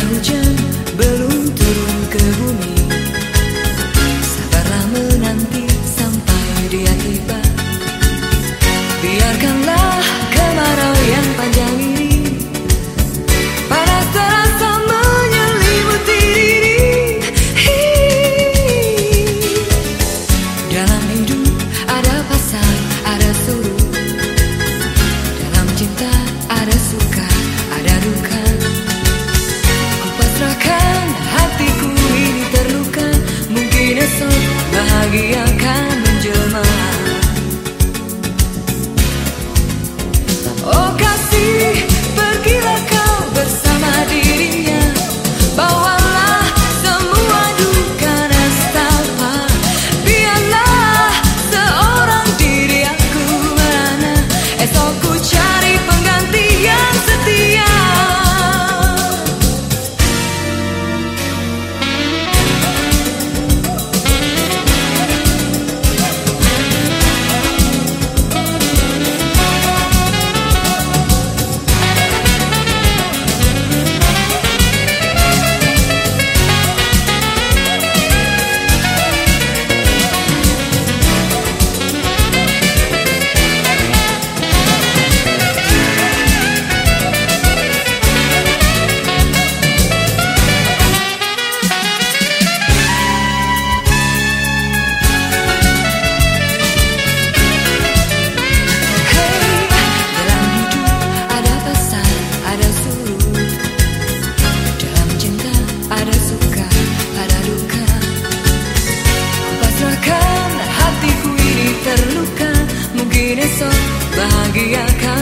Hujan belum turun ke bumi. Sangat lama nanti sampai dia tiba. Biarkanlah kemarau yang panjang ini Panas terasa menyelimuti diri. Dalam hidup ada pasar ada suruh diakan